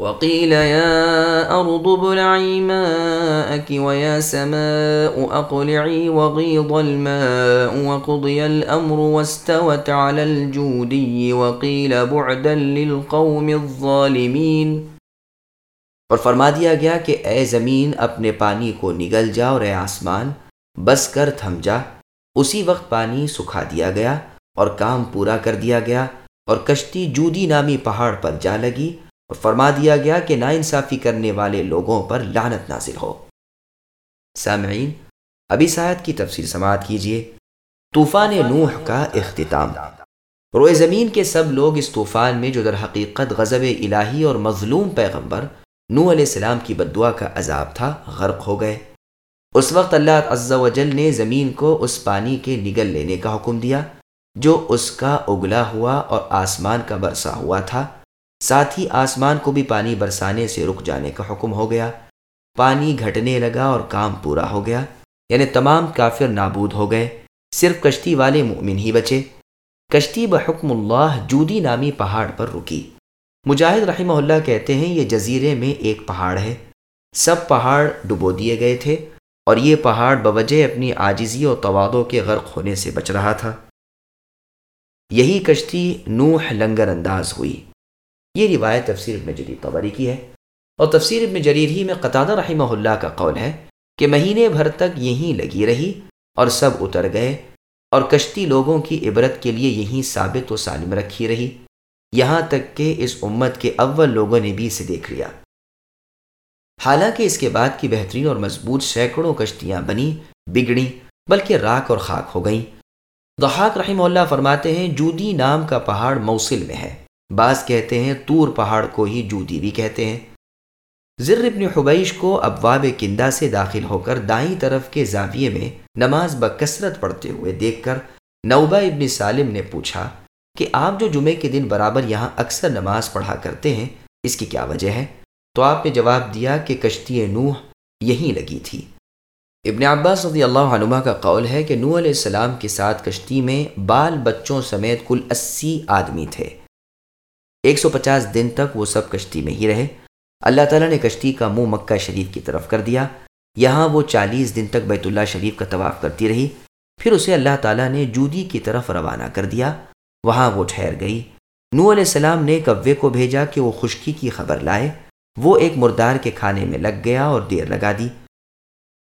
وقيل يا أرض ابلعي ماءك ويا سماء أقلعي وغيض الماء وقضي الأمر واستوت على الجودي وقيل بعدا للقوم الظالمين۔ اور فرما دیا گیا کہ اے زمین، اپنے پانی کو نگل جا اور اے آسمان، بس کر تھم جا۔ اسی وقت پانی سکھا دیا گیا اور کام پورا کر دیا گیا اور کشتی جودی نامی پہاڑ پر جا لگی۔ اور فرما دیا گیا کہ نا انصافی کرنے والے لوگوں پر لانت نازل ہو۔ سامعین، ابھی سایت کی تفصیل سماعت کیجیے طوفان نوح کا اختتام۔ روئے زمین کے سب لوگ اس طوفان میں جو در حقیقت غضب الہی اور مظلوم پیغمبر نوح علیہ السلام کی بدعا کا عذاب تھا، غرق ہو گئے۔ اس وقت اللہ عز و جل نے زمین کو اس پانی کے نگل لینے کا حکم دیا، جو اس کا اگلا ہوا اور آسمان کا برسا ہوا تھا۔ ساتھ ہی آسمان کو بھی پانی برسانے سے رک جانے کا حکم ہو گیا۔ پانی گھٹنے لگا اور کام پورا ہو گیا۔ یعنی تمام کافر نابود ہو گئے۔ صرف کشتی والے مؤمن ہی بچے۔ کشتی بحکم اللہ جودی نامی پہاڑ پر رکی۔ مجاہد رحمہ اللہ کہتے ہیں، یہ جزیرے میں ایک پہاڑ ہے۔ سب پہاڑ ڈبو دیے گئے تھے اور یہ پہاڑ بوجہ اپنی آجزی اور توادوں کے غرق ہونے سے بچ رہا تھا۔ یہی کشتی نوح لنگر انداز ہوئی۔ یہ روایت تفسیر ابن جریر طبری کی ہے۔ اور تفسیر ابن جریر ہی میں قطادہ رحمہ اللہ کا قول ہے کہ مہینے بھر تک یہیں لگی رہی اور سب اتر گئے اور کشتی لوگوں کی عبرت کے لیے یہیں ثابت و سالم رکھی رہی۔ یہاں تک کہ اس امت کے اول لوگوں نے بھی اسے دیکھ لیا۔ حالانکہ اس کے بعد کی بہترین اور مضبوط سینکڑوں کشتیاں بنی بگڑی بلکہ راک اور خاک ہو گئیں۔ دحاق رحمہ اللہ فرماتے ہیں، جودی نام کا پہاڑ موصل میں ہے۔ بعض کہتے ہیں تور پہاڑ کو ہی جودی بھی کہتے ہیں۔ ذر ابن حبیش کو ابواب کندہ سے داخل ہو کر دائیں طرف کے زاویے میں نماز بکثرت پڑھتے ہوئے دیکھ کر نوبہ ابن سالم نے پوچھا کہ آپ جو جمعے کے دن برابر یہاں اکثر نماز پڑھا کرتے ہیں، اس کی کیا وجہ ہے؟ تو آپ نے جواب دیا کہ کشتی نوح یہیں لگی تھی۔ ابن عباس رضی اللہ عنہ کا قول ہے کہ نوح علیہ السلام کے ساتھ کشتی میں بال بچوں سمیت کل اسی آدمی تھے۔ ایک سو پچاس دن تک وہ سب کشتی میں ہی رہے۔ اللہ تعالیٰ نے کشتی کا منہ مکہ شریف کی طرف کر دیا۔ یہاں وہ چالیس دن تک بیت اللہ شریف کا طواف کرتی رہی۔ پھر اسے اللہ تعالیٰ نے جودی کی طرف روانہ کر دیا۔ وہاں وہ ٹھہر گئی۔ نو علیہ السلام نے کوے کو بھیجا کہ وہ خشکی کی خبر لائے۔ وہ ایک مردار کے کھانے میں لگ گیا اور دیر لگا دی۔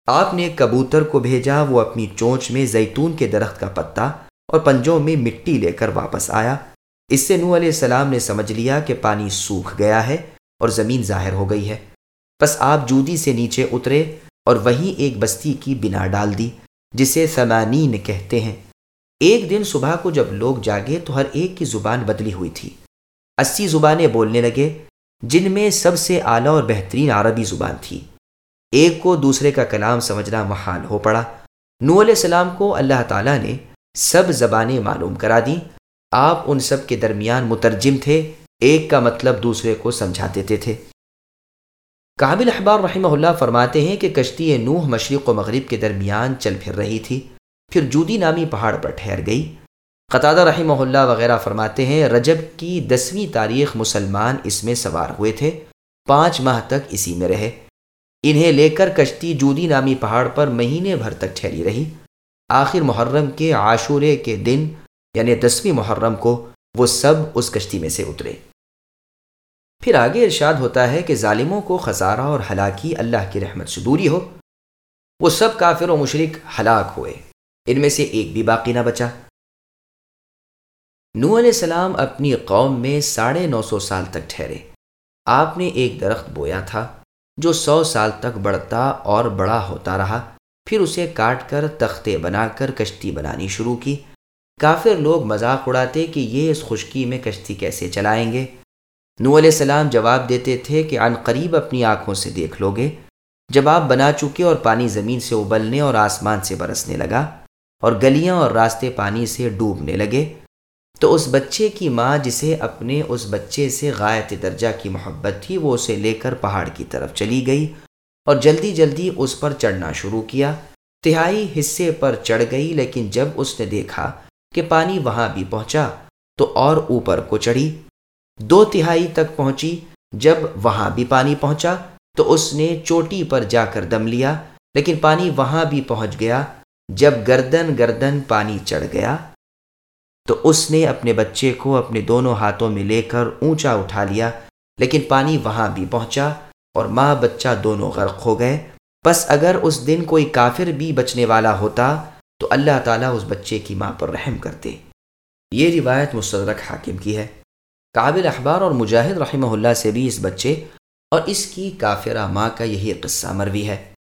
آپ نے کبوتر کو بھیجا۔ وہ اپنی چونچ میں زیتون کے درخت کا پتا اور پنجوں میں مٹی لے کر واپس آیا۔ اس سے نو علیہ السلام نے سمجھ لیا کہ پانی سوکھ گیا ہے اور زمین ظاہر ہو گئی ہے۔ بس آپ جودی سے نیچے اترے اور وہیں ایک بستی کی بنا ڈال دی، جسے سمانین کہتے ہیں۔ ایک دن صبح کو جب لوگ جاگے تو ہر ایک کی زبان بدلی ہوئی تھی۔ اسی زبانیں بولنے لگے، جن میں سب سے اعلیٰ اور بہترین عربی زبان تھی۔ ایک کو دوسرے کا کلام سمجھنا محال ہو پڑا۔ نو علیہ السلام کو اللہ تعالیٰ نے سب زبانیں معلوم کرا دیں۔ آپ ان سب کے درمیان مترجم تھے، ایک کا مطلب دوسرے کو سمجھا دیتے تھے۔ کابل احبار رحمہ اللہ فرماتے ہیں کہ کشتی نوح مشرق و مغرب کے درمیان چل پھر رہی تھی، پھر جودی نامی پہاڑ پر ٹھہر گئی۔ قطادہ رحمہ اللہ وغیرہ فرماتے ہیں، رجب کی دسویں تاریخ مسلمان اس میں سوار ہوئے تھے، پانچ ماہ تک اسی میں رہے۔ انہیں لے کر کشتی جودی نامی پہاڑ پر مہینے بھر تک ٹھہری رہی۔ آخر محرم کے عاشورے کے دن یعنی دسویں محرم کو وہ سب اس کشتی میں سے اترے۔ پھر آگے ارشاد ہوتا ہے کہ ظالموں کو خسارہ اور ہلاکی اللہ کی رحمت سے دوری ہو۔ وہ سب کافر و مشرق ہلاک ہوئے۔ ان میں سے ایک بھی باقی نہ بچا۔ نو علیہ السلام اپنی قوم میں ساڑھے نو سو سال تک ٹھہرے۔ آپ نے ایک درخت بویا تھا جو سو سال تک بڑھتا اور بڑا ہوتا رہا۔ پھر اسے کاٹ کر تختے بنا کر کشتی بنانی شروع کی۔ کافر لوگ مذاق اڑاتے کہ یہ اس خشکی میں کشتی کیسے چلائیں گے؟ نو علیہ السلام جواب دیتے تھے کہ عن قریب اپنی آنکھوں سے دیکھ لو گے۔ جب آپ بنا چکے اور پانی زمین سے ابلنے اور آسمان سے برسنے لگا اور گلیاں اور راستے پانی سے ڈوبنے لگے، تو اس بچے کی ماں جسے اپنے اس بچے سے غائط درجہ کی محبت تھی، وہ اسے لے کر پہاڑ کی طرف چلی گئی اور جلدی جلدی اس پر چڑھنا شروع کیا۔ تہائی حصے پر چڑھ گئی، لیکن جب اس نے دیکھا کہ پانی وہاں بھی پہنچا تو اور اوپر کو چڑھی۔ دو تہائی تک پہنچی، جب وہاں بھی پانی پہنچا تو اس نے چوٹی پر جا کر دم لیا، لیکن پانی وہاں بھی پہنچ گیا۔ جب گردن گردن پانی چڑھ گیا تو اس نے اپنے بچے کو اپنے دونوں ہاتھوں میں لے کر اونچا اٹھا لیا، لیکن پانی وہاں بھی پہنچا اور ماں بچہ دونوں غرق ہو گئے۔ بس اگر اس دن کوئی کافر بھی بچنے والا ہوتا تو اللہ تعالیٰ اس بچے کی ماں پر رحم کرتے۔ یہ روایت مستدرک حاکم کی ہے۔ قابل اخبار اور مجاہد رحمہ اللہ سے بھی اس بچے اور اس کی کافرہ ماں کا یہی قصہ مروی ہے۔